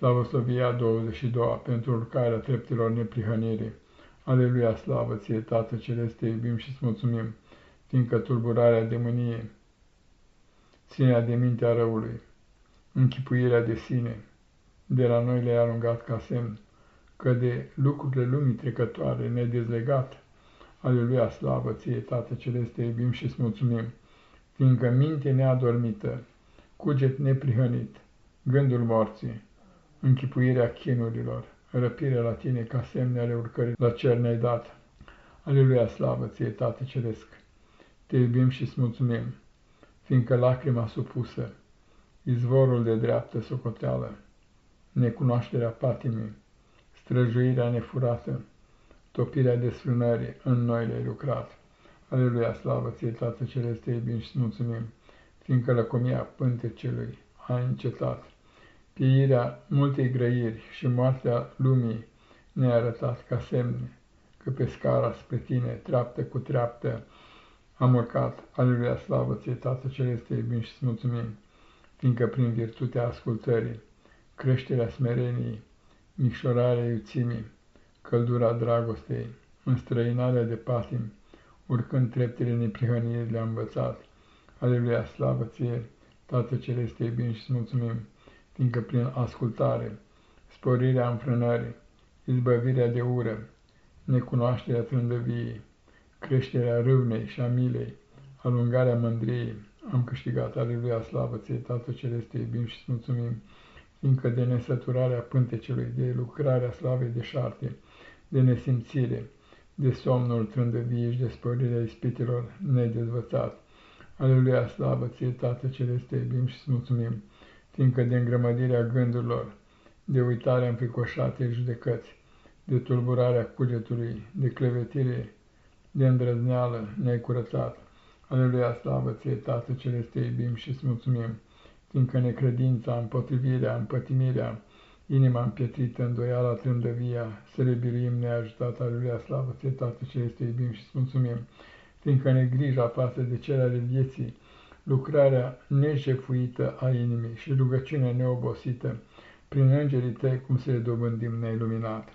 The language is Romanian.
Slavosovia 22 pentru urcarea treptelor neprihănirii. Aleluia, slavă ție, Tată Celeste, te iubim și îți mulțumim, fiindcă tulburarea de mânie, ținerea de mintea răului, închipuirea de sine, de la noi le-ai alungat ca semn, că de lucrurile lumii trecătoare nedezlegat, Aleluia, slavă ție, Tată Celeste, te iubim și îți mulțumim, fiindcă minte neadormită, cuget neprihănit, gândul morții, închipuirea chinurilor, răpirea la tine ca semne ale urcării la cer ne-ai dat. Aleluia, slavă ție, Tată Ceresc! Te iubim și îți mulțumim, fiindcă lacrima supusă, izvorul de dreaptă socoteală, necunoașterea patimii, străjuirea nefurată, topirea desfrânării în noi le-ai lucrat. Aleluia, slavă ție, Tată Ceresc, te iubim și îți mulțumim, fiindcă lăcomia pântecelui a încetat pieirea multei grăiri și moartea lumii ne-a arătat ca semne că pe scara spre tine, treaptă cu treaptă, am urcat, aleluia, slavă ție, Tată Celeste, iubim și mulțumim, fiindcă prin virtutea ascultării, creșterea smereniei, micșorarea iuțimii, căldura dragostei, înstrăinarea de patim, urcând treptele neprihănirii le-am învățat. Aleluia, slavă ție, Tată Celeste, iubim și mulțumim, fiindcă prin ascultare, sporirea înfrânării, izbăvirea de ură, necunoașterea trândăviei, creșterea râvnei și a milei, alungarea mândriei, am câștigat, aleluia, slavă ție, Tată Celeste, iubim și mulțumim, fiindcă de nesăturarea pântecelui, de lucrarea slavei de șarte, de nesimțire, de somnul trândăviei și de sporirea ispitelor nedezvățat. Aleluia, slavă ție, Tată Celeste, iubim și mulțumim, fiindcă de îngrămădirea gândurilor, de uitarea înfricoșatei judecăți, de tulburarea cugetului, de clevetire, de îndrăzneală ne-ai curățat. Aleluia, slavă ție, Tată Celeste, iubim și îți mulțumim, fiindcă necredința, împotrivirea, împătimirea, inima împietrită, îndoiala, trândăvia, să le biruim neajutat. Aleluia, slavă ție, Tată Celeste, iubim și îți mulțumim, fiindcă negrija față de cele ale vieții, lucrarea nejefuită a inimii și rugăciunea neobosită, prin îngerii tăi cum să le dobândim neiluminat.